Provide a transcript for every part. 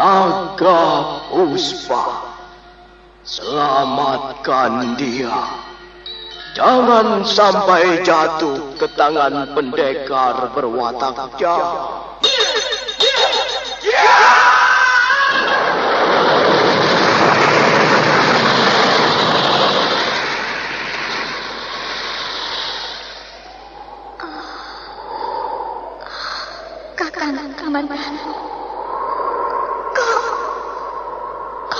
Naga Puspa. Selamatkan dia. Jangan sampai jatuh ke tangan pendekar berwatak jahat. Kakang Kamandanu. Kau, kau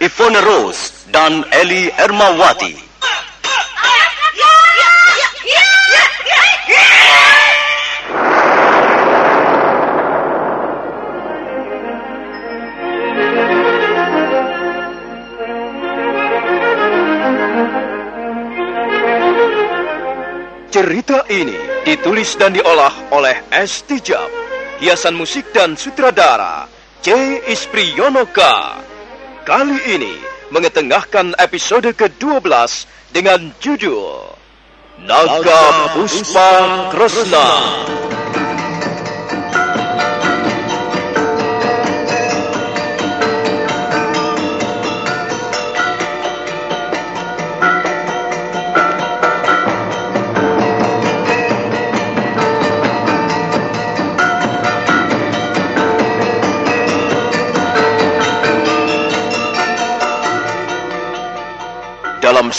Ivone Rose, dan Eli Ermawati. Cerita ini ditulis dan diolah oleh S. Tijab, hiasan musik dan sutradara C. Ispriyonoka. Kali ini mengetengahkan episode ke-12 dengan judul Naga Puspa Kresna. Dalam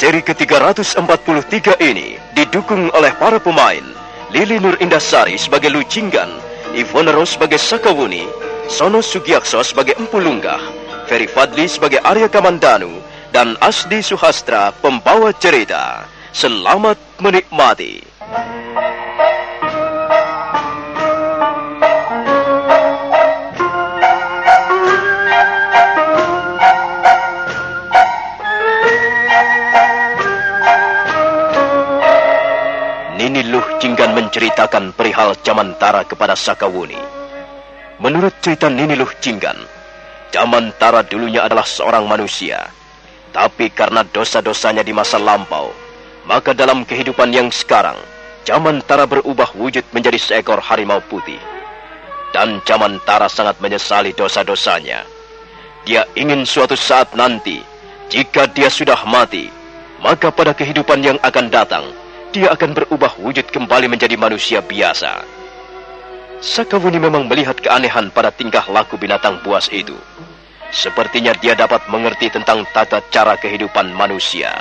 seri ke-343 ini didukung oleh para pemain Lili Nur Indasari sebagai Lucinggan, Ivone Rose sebagai Sakawuni, Sono Sugiakso sebagai Empu Lunggah, Ferry Fadli sebagai Arya Kamandanu, dan Asdi Suhastra pembawa cerita. Selamat menikmati. Nini Luh Jinggan menceritakan perihal Jamantara kepada Sakawuni. Menurut cerita Nini Luh Jinggan, Jamantara dulunya adalah seorang manusia. Tapi karena dosa-dosanya di masa lampau, maka dalam kehidupan yang sekarang, Jamantara berubah wujud menjadi seekor harimau putih. Dan Jamantara sangat menyesali dosa-dosanya. Dia ingin suatu saat nanti, jika dia sudah mati, maka pada kehidupan yang akan datang, dia akan berubah wujud kembali menjadi manusia biasa. Sakawuni memang melihat keanehan pada tingkah laku binatang buas itu. Sepertinya dia dapat mengerti tentang tata cara kehidupan manusia.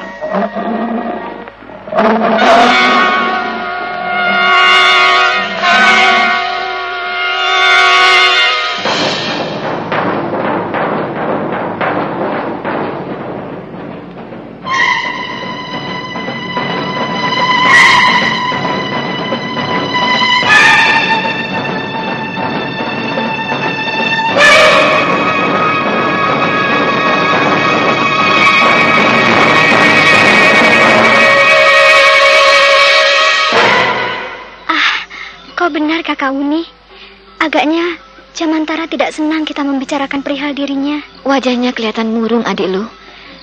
Membicarakan perihal dirinya. Wajahnya kelihatan murung adik lu.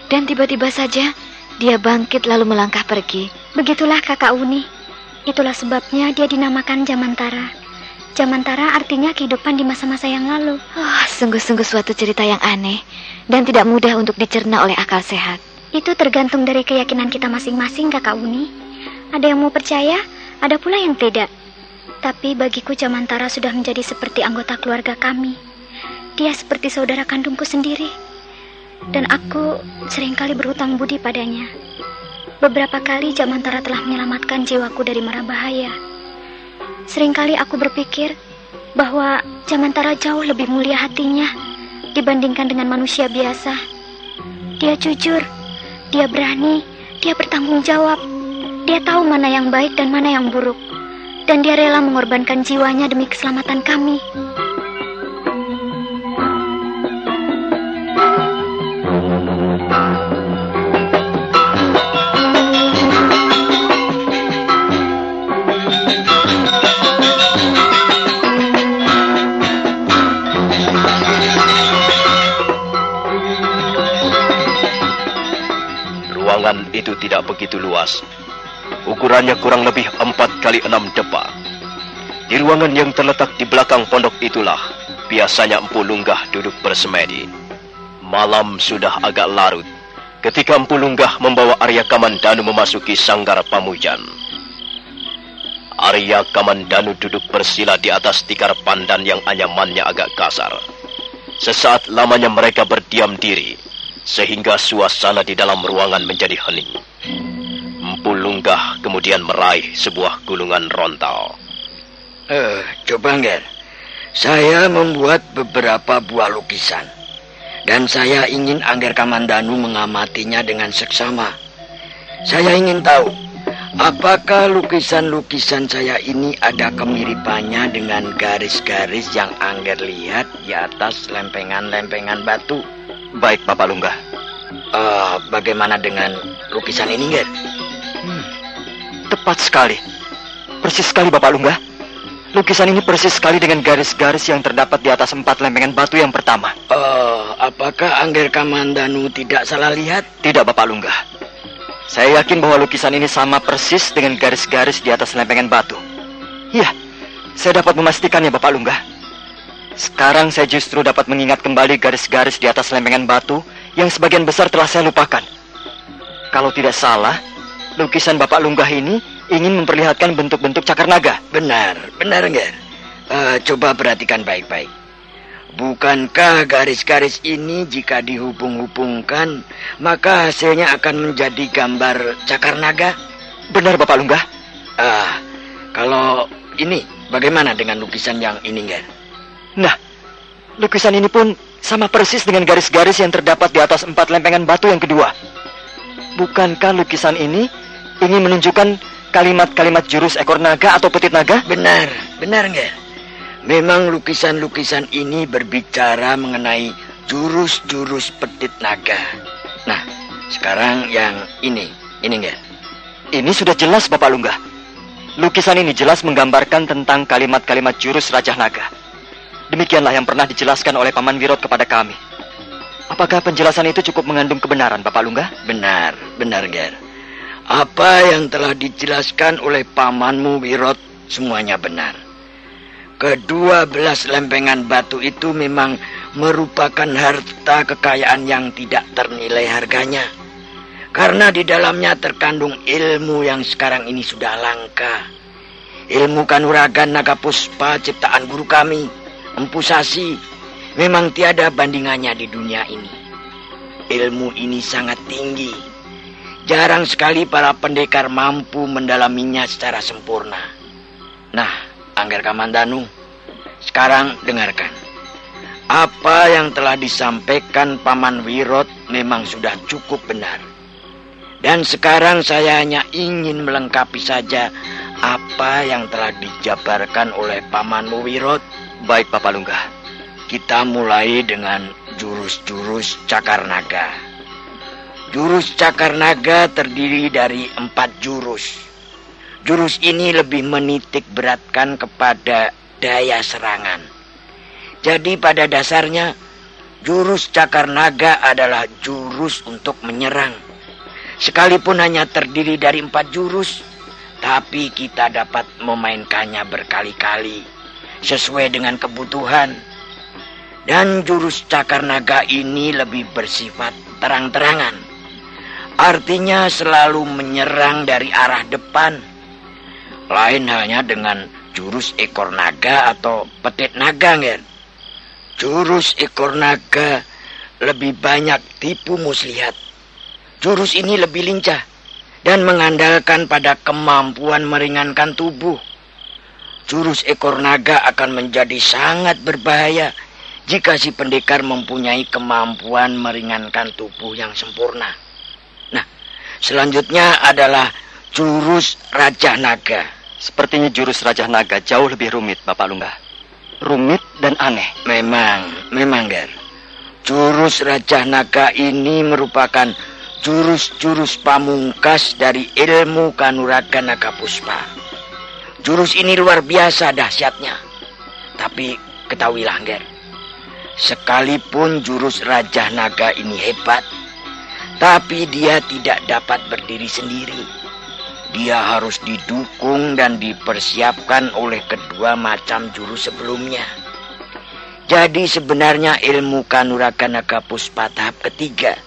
Dan tiba-tiba saja Dia bangkit lalu melangkah pergi. Begitulah kakak Uni. Itulah sebabnya dia dinamakan Jamantara. Jamantara artinya kehidupan di masa-masa yang lalu. Oh, sungguh-sungguh suatu cerita yang aneh dan tidak mudah untuk dicerna oleh akal sehat. Itu tergantung dari keyakinan kita masing-masing, Kakak Uni. Ada yang mau percaya, ada pula yang tidak. Tapi bagiku Jamantara sudah menjadi seperti anggota keluarga kami. Dia seperti saudara kandungku sendiri. Dan aku sering kali berhutang budi padanya. Beberapa kali Jamantara telah menyelamatkan jiwaku dari mara bahaya. Seringkali aku berpikir bahwa Jamantara jauh lebih mulia hatinya dibandingkan dengan manusia biasa. Dia jujur, dia berani, dia bertanggung jawab. Dia tahu mana yang baik dan mana yang buruk. Dan dia rela mengorbankan jiwanya demi keselamatan kami. Itu tidak begitu luas. Ukurannya kurang lebih empat kali enam depa. Di ruangan yang terletak di belakang pondok itulah biasanya Empu Lunggah duduk bersemedi. Malam sudah agak larut ketika Empu Lunggah membawa Arya Kamandanu memasuki sanggar pamujan. Arya Kamandanu duduk bersila di atas tikar pandan yang anyamannya agak kasar. Sesaat lamanya mereka berdiam diri sehingga suasana di dalam ruangan menjadi hening. Empu Lunggah kemudian meraih sebuah gulungan rontal. Eh, coba Nger. Saya membuat beberapa buah lukisan. Dan saya ingin Angger Kamandanu mengamatinya dengan seksama. Saya ingin tahu, apakah lukisan-lukisan saya ini ada kemiripannya dengan garis-garis yang Angger lihat di atas lempengan-lempengan batu? Baik, Bapak Lunggah. Uh, bagaimana dengan lukisan ini, Ger? Hmm, tepat sekali. Persis sekali, Bapak Lunggah. Lukisan ini persis sekali dengan garis-garis yang terdapat di atas empat lempengan batu yang pertama. Uh, apakah Angger Kamandanu tidak salah lihat? Tidak, Bapak Lunggah. Saya yakin bahwa lukisan ini sama persis dengan garis-garis di atas lempengan batu. Iya, saya dapat memastikannya, Bapak Lunggah. Sekarang saya justru dapat mengingat kembali garis-garis di atas lempengan batu yang sebagian besar telah saya lupakan. Kalau tidak salah, lukisan Bapak Lunggah ini ingin memperlihatkan bentuk-bentuk cakar naga. Benar, benar enggak? Uh, coba perhatikan baik-baik. Bukankah garis-garis ini jika dihubung-hubungkan, maka hasilnya akan menjadi gambar cakar naga? Benar, Bapak Lunggah. Ah, kalau ini bagaimana dengan lukisan yang ini, enggak? Nah, lukisan ini pun sama persis dengan garis-garis yang terdapat di atas empat lempengan batu yang kedua. Bukankah lukisan ini ingin menunjukkan kalimat-kalimat jurus ekor naga atau petit naga? Benar, benar enggak? Memang lukisan-lukisan ini berbicara mengenai jurus-jurus petit naga. Nah, sekarang yang ini, ini enggak? Ini sudah jelas Bapak Lunggah. Lukisan ini jelas menggambarkan tentang kalimat-kalimat jurus Raja Naga. Demikianlah yang pernah dijelaskan oleh Paman Wirot kepada kami. Apakah penjelasan itu cukup mengandung kebenaran, Bapak Lunggah? Benar, benar, Ger. Apa yang telah dijelaskan oleh pamanmu Wirot semuanya benar. Kedua belas lempengan batu itu memang merupakan harta kekayaan yang tidak ternilai harganya. Karena di dalamnya terkandung ilmu yang sekarang ini sudah langka. Ilmu kanuragan naga puspa ciptaan guru kami, Empu Sasi, memang tiada bandingannya di dunia ini. Ilmu ini sangat tinggi. Jarang sekali para pendekar mampu mendalaminya secara sempurna. Nah, Angger Kamandanu, sekarang dengarkan. Apa yang telah disampaikan Paman Wirot memang sudah cukup benar. Dan sekarang saya hanya ingin melengkapi saja apa yang telah dijabarkan oleh Pamanmu Wirot. Baik, Bapak Lunggah. Kita mulai dengan jurus-jurus cakar naga. Jurus cakar naga terdiri dari empat jurus. Jurus ini lebih menitik beratkan kepada daya serangan. Jadi pada dasarnya, jurus cakar naga adalah jurus untuk menyerang. Sekalipun hanya terdiri dari empat jurus, tapi kita dapat memainkannya berkali-kali sesuai dengan kebutuhan. Dan jurus cakar naga ini lebih bersifat terang-terangan. Artinya selalu menyerang dari arah depan. Lain halnya dengan jurus ekor naga atau petit naga, Nger. Jurus ekor naga lebih banyak tipu muslihat. Jurus ini lebih lincah dan mengandalkan pada kemampuan meringankan tubuh. Jurus ekor naga akan menjadi sangat berbahaya jika si pendekar mempunyai kemampuan meringankan tubuh yang sempurna. Nah, selanjutnya adalah jurus Raja Naga. Sepertinya jurus Raja Naga jauh lebih rumit, Bapak Lungga. Rumit dan aneh. Memang, memang, Ger. Jurus Raja Naga ini merupakan jurus-jurus pamungkas dari ilmu kanuragan naga puspa. Jurus ini luar biasa dahsyatnya. Tapi ketahuilah, Ger. Sekalipun jurus Raja Naga ini hebat, tapi dia tidak dapat berdiri sendiri. Dia harus didukung dan dipersiapkan oleh kedua macam jurus sebelumnya. Jadi sebenarnya ilmu kanuragan naga puspa tahap ketiga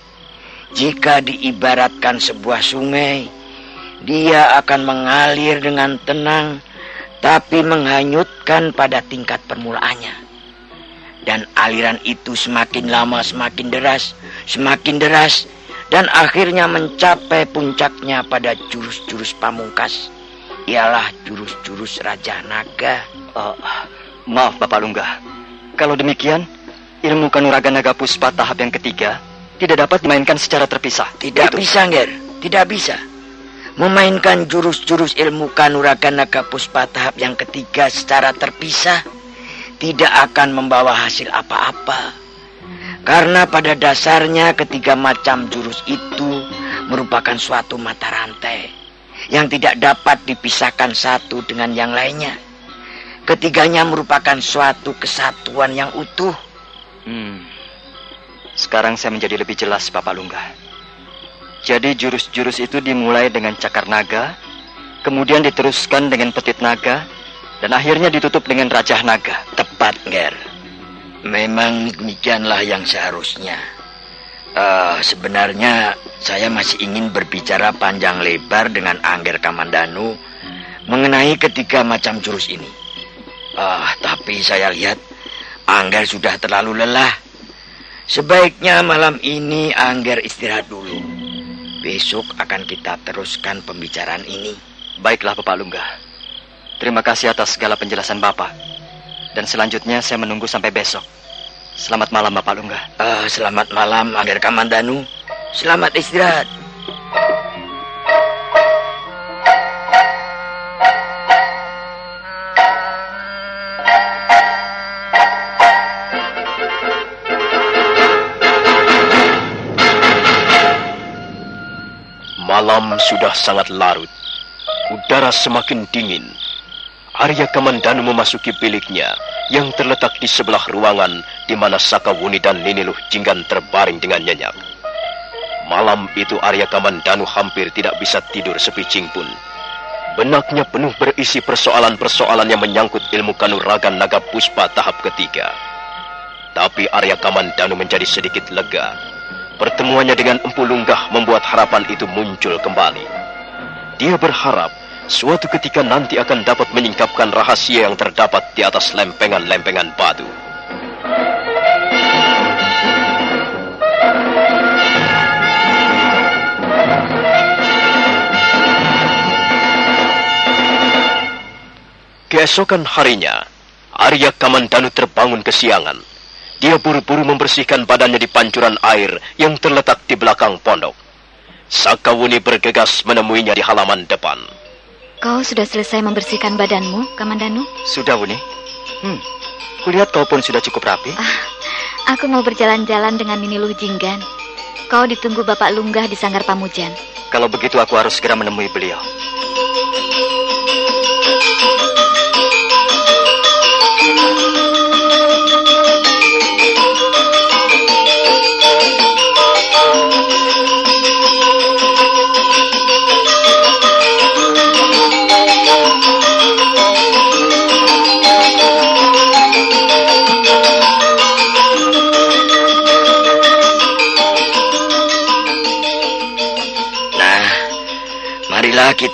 jika diibaratkan sebuah sungai, dia akan mengalir dengan tenang, tapi menghanyutkan pada tingkat permulaannya. Dan aliran itu semakin lama semakin deras, semakin deras, dan akhirnya mencapai puncaknya pada jurus-jurus pamungkas. Ialah jurus-jurus Raja Naga. Uh, maaf Bapak Lungga, kalau demikian, ilmu kanuragan naga puspa tahap yang ketiga tidak dapat dimainkan secara terpisah. Tidak Itu. bisa, Nger. Tidak bisa. Memainkan jurus-jurus ilmu kanuragan naga puspa tahap yang ketiga secara terpisah tidak akan membawa hasil apa-apa. Karena pada dasarnya ketiga macam jurus itu merupakan suatu mata rantai yang tidak dapat dipisahkan satu dengan yang lainnya. Ketiganya merupakan suatu kesatuan yang utuh. Hmm. Sekarang saya menjadi lebih jelas, Bapak Lungga. Jadi jurus-jurus itu dimulai dengan cakar naga, kemudian diteruskan dengan petit naga, dan akhirnya ditutup dengan rajah naga. Tepat, Ger. Memang demikianlah yang seharusnya. Uh, sebenarnya saya masih ingin berbicara panjang lebar dengan Angger Kamandanu mengenai ketiga macam jurus ini. Uh, tapi saya lihat Angger sudah terlalu lelah. Sebaiknya malam ini Angger istirahat dulu. Besok akan kita teruskan pembicaraan ini. Baiklah Bapak Lungga. Terima kasih atas segala penjelasan Bapak. Dan selanjutnya saya menunggu sampai besok. Selamat malam Bapak Lungga. Uh, selamat malam Angger Kamandanu. Selamat istirahat. Malam sudah sangat larut. Udara semakin dingin. Arya Kamandanu memasuki biliknya yang terletak di sebelah ruangan di mana Sakawuni dan Niniluh Jinggan terbaring dengan nyenyak. Malam itu Arya Kamandanu hampir tidak bisa tidur sepicing pun. Benaknya penuh berisi persoalan-persoalan yang menyangkut ilmu kanuragan naga puspa tahap ketiga. Tapi Arya Kamandanu menjadi sedikit lega Pertemuannya dengan Empu Lunggah membuat harapan itu muncul kembali. Dia berharap suatu ketika nanti akan dapat menyingkapkan rahasia yang terdapat di atas lempengan-lempengan batu. Keesokan harinya, Arya Kamandanu terbangun kesiangan dia buru-buru membersihkan badannya di pancuran air yang terletak di belakang pondok. Sakawuni bergegas menemuinya di halaman depan. Kau sudah selesai membersihkan badanmu, Kamandanu? Sudah, Wuni. Hmm, kulihat kau pun sudah cukup rapi. Ah, aku mau berjalan-jalan dengan Nini Luh Jinggan. Kau ditunggu Bapak Lunggah di Sanggar Pamujan. Kalau begitu aku harus segera menemui beliau.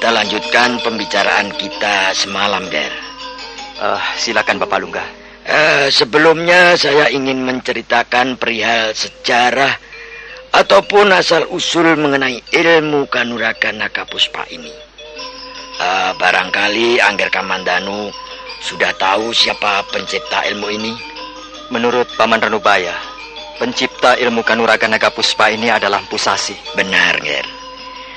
Kita lanjutkan pembicaraan kita semalam, Ger. Uh, silakan Bapak Lungga. Uh, sebelumnya saya ingin menceritakan perihal sejarah ataupun asal-usul mengenai ilmu kanuragan naga puspa ini. Uh, barangkali Angger Kamandanu sudah tahu siapa pencipta ilmu ini? Menurut Paman Ranubaya, pencipta ilmu kanuragan naga puspa ini adalah Pusasi. Benar, Ger.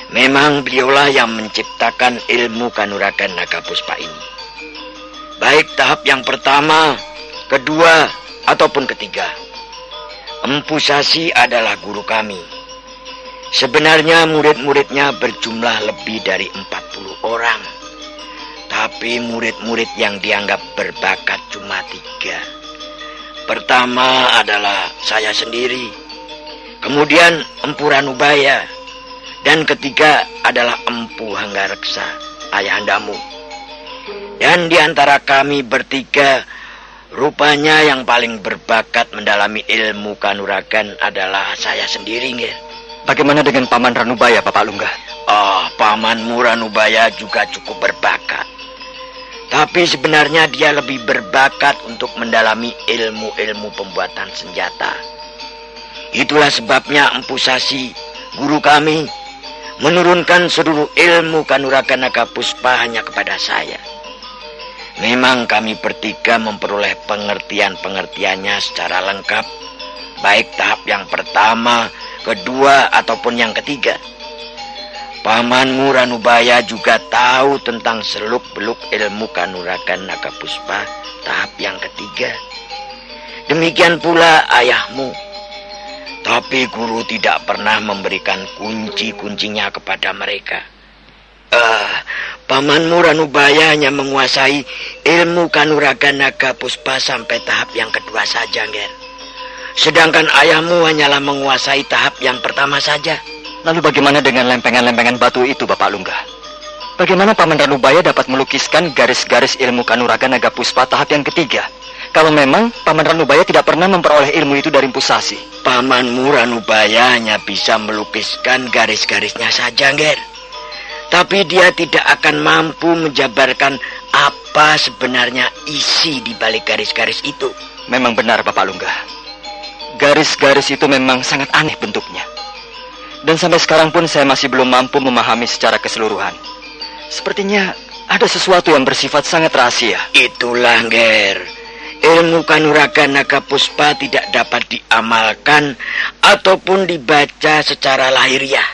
Memang beliaulah yang menciptakan ilmu kanuragan naga puspa ini. Baik tahap yang pertama, kedua, ataupun ketiga. Empu Sasi adalah guru kami. Sebenarnya murid-muridnya berjumlah lebih dari 40 orang. Tapi murid-murid yang dianggap berbakat cuma tiga. Pertama adalah saya sendiri. Kemudian Empu Ranubaya dan ketiga adalah Empu Hanggareksa, ayahandamu. Dan di antara kami bertiga, rupanya yang paling berbakat mendalami ilmu kanuragan adalah saya sendiri, nggih. Bagaimana dengan Paman Ranubaya, Bapak Lungga? Oh, Pamanmu Ranubaya juga cukup berbakat. Tapi sebenarnya dia lebih berbakat untuk mendalami ilmu-ilmu pembuatan senjata. Itulah sebabnya Empu Sasi, guru kami, menurunkan seluruh ilmu kanuragan naga puspa hanya kepada saya. Memang kami bertiga memperoleh pengertian-pengertiannya secara lengkap, baik tahap yang pertama, kedua, ataupun yang ketiga. Pamanmu Ranubaya juga tahu tentang seluk-beluk ilmu kanuragan puspa tahap yang ketiga. Demikian pula ayahmu, tapi guru tidak pernah memberikan kunci-kuncinya kepada mereka. Uh, pamanmu Ranubaya hanya menguasai ilmu kanuraga naga puspa sampai tahap yang kedua saja, Ger. Sedangkan ayahmu hanyalah menguasai tahap yang pertama saja. Lalu bagaimana dengan lempengan-lempengan batu itu, Bapak Lungga? Bagaimana Paman Ranubaya dapat melukiskan garis-garis ilmu kanuraga naga puspa tahap yang ketiga? Kalau memang Paman Ranubaya tidak pernah memperoleh ilmu itu dari Pusasi. Pamanmu Ranubaya hanya bisa melukiskan garis-garisnya saja, Ger. Tapi dia tidak akan mampu menjabarkan apa sebenarnya isi di balik garis-garis itu. Memang benar, Bapak Lungga. Garis-garis itu memang sangat aneh bentuknya. Dan sampai sekarang pun saya masih belum mampu memahami secara keseluruhan. Sepertinya ada sesuatu yang bersifat sangat rahasia. Itulah, Ger ilmu kanuragan naga puspa tidak dapat diamalkan ataupun dibaca secara lahiriah.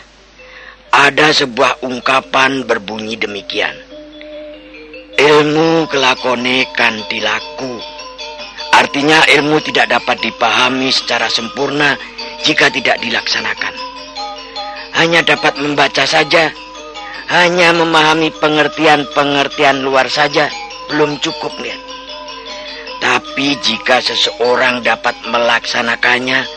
Ada sebuah ungkapan berbunyi demikian. Ilmu kelakone kantilaku. Artinya ilmu tidak dapat dipahami secara sempurna jika tidak dilaksanakan. Hanya dapat membaca saja, hanya memahami pengertian-pengertian luar saja, belum cukup, lihat. Tapi jika seseorang dapat melaksanakannya,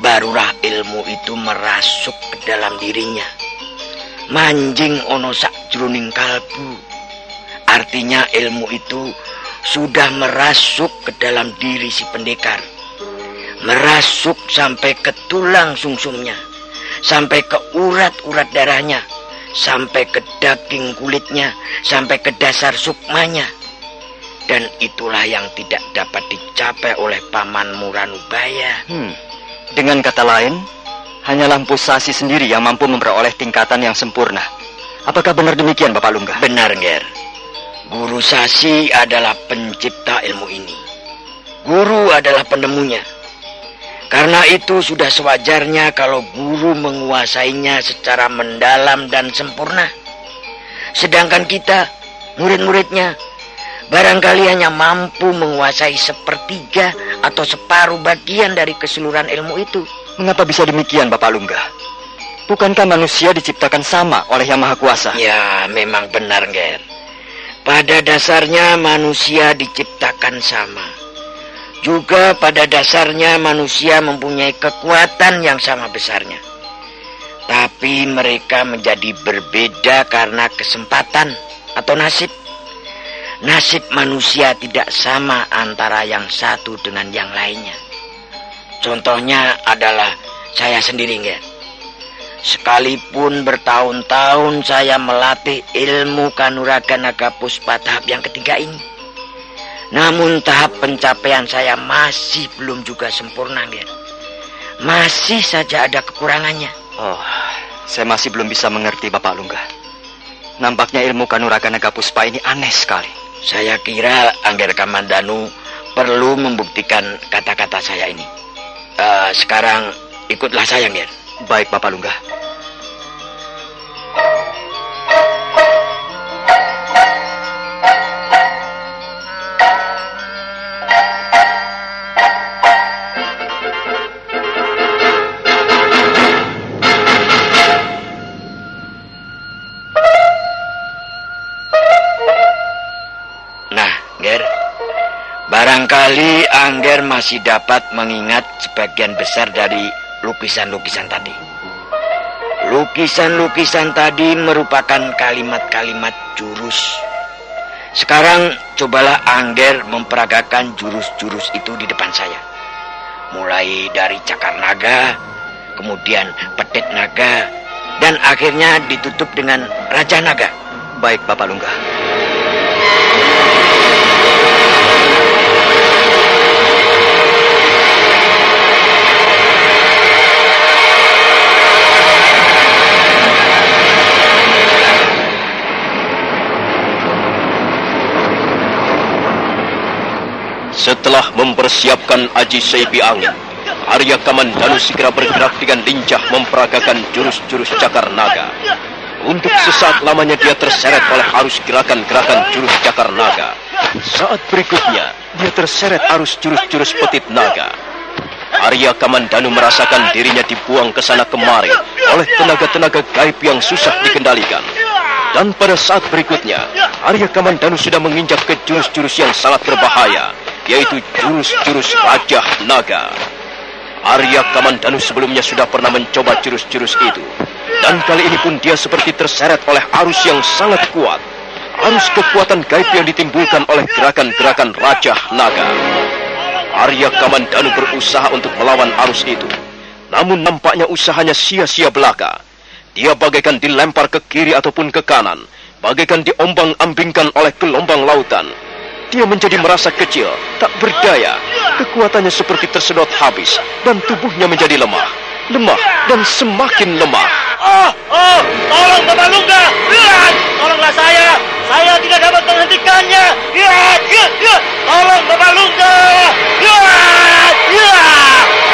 barulah ilmu itu merasuk ke dalam dirinya. Manjing ono sak jroning kalbu. Artinya ilmu itu sudah merasuk ke dalam diri si pendekar. Merasuk sampai ke tulang sungsumnya, sampai ke urat-urat darahnya, sampai ke daging kulitnya, sampai ke dasar sukmanya dan itulah yang tidak dapat dicapai oleh paman Muranubaya. Hmm. Dengan kata lain, hanya lampu sasi sendiri yang mampu memperoleh tingkatan yang sempurna. Apakah benar demikian, Bapak Lungga? Benar, Ger. Guru Sasi adalah pencipta ilmu ini. Guru adalah penemunya. Karena itu sudah sewajarnya kalau guru menguasainya secara mendalam dan sempurna. Sedangkan kita, murid-muridnya, barangkali hanya mampu menguasai sepertiga atau separuh bagian dari keseluruhan ilmu itu. Mengapa bisa demikian, Bapak Lungga? Bukankah manusia diciptakan sama oleh Yang Maha Kuasa? Ya, memang benar, Ger. Pada dasarnya manusia diciptakan sama. Juga pada dasarnya manusia mempunyai kekuatan yang sama besarnya. Tapi mereka menjadi berbeda karena kesempatan atau nasib. Nasib manusia tidak sama antara yang satu dengan yang lainnya. Contohnya adalah saya sendiri, enggak. Sekalipun bertahun-tahun saya melatih ilmu kanuraga naga puspa tahap yang ketiga ini. Namun tahap pencapaian saya masih belum juga sempurna, Ger. Masih saja ada kekurangannya. Oh, saya masih belum bisa mengerti Bapak Lungga. Nampaknya ilmu kanuraga naga puspa ini aneh sekali. Saya kira Angger Kamandanu perlu membuktikan kata-kata saya ini. Uh, sekarang ikutlah saya, Ger. Baik, Bapak Lungga. Barangkali Angger masih dapat mengingat sebagian besar dari lukisan-lukisan tadi. Lukisan-lukisan tadi merupakan kalimat-kalimat jurus. Sekarang cobalah Angger memperagakan jurus-jurus itu di depan saya. Mulai dari cakar naga, kemudian petit naga, dan akhirnya ditutup dengan raja naga. Baik, Bapak Lungga. Setelah mempersiapkan Aji Seipi Angin, Arya Kamandanu segera bergerak dengan lincah memperagakan jurus-jurus cakar naga. Untuk sesaat lamanya dia terseret oleh arus gerakan-gerakan jurus cakar naga. Saat berikutnya, dia terseret arus jurus-jurus petit naga. Arya Kamandanu merasakan dirinya dibuang ke sana kemari oleh tenaga-tenaga gaib yang susah dikendalikan. Dan pada saat berikutnya, Arya Kamandanu sudah menginjak ke jurus-jurus yang sangat berbahaya, yaitu jurus-jurus Raja Naga. Arya Kamandanu sebelumnya sudah pernah mencoba jurus-jurus itu. Dan kali ini pun dia seperti terseret oleh arus yang sangat kuat. Arus kekuatan gaib yang ditimbulkan oleh gerakan-gerakan Raja Naga. Arya Kamandanu berusaha untuk melawan arus itu. Namun nampaknya usahanya sia-sia belaka. Dia bagaikan dilempar ke kiri ataupun ke kanan. Bagaikan diombang-ambingkan oleh gelombang lautan. Dia menjadi merasa kecil, tak berdaya. Kekuatannya seperti tersedot habis dan tubuhnya menjadi lemah. Lemah dan semakin lemah. Oh, oh, tolong Bapak Lungga. Lihat, tolonglah saya. Saya tidak dapat menghentikannya. Lihat, lihat. Tolong Bapak Lungga. Lihat, lihat.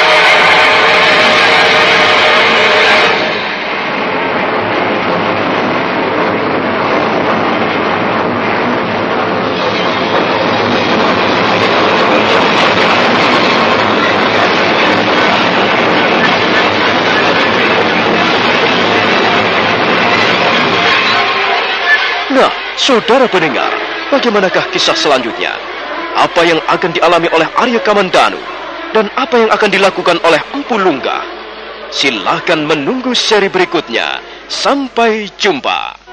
Saudara pendengar, bagaimanakah kisah selanjutnya? Apa yang akan dialami oleh Arya Kamandanu? Dan apa yang akan dilakukan oleh Empu Lungga? Silahkan menunggu seri berikutnya. Sampai jumpa.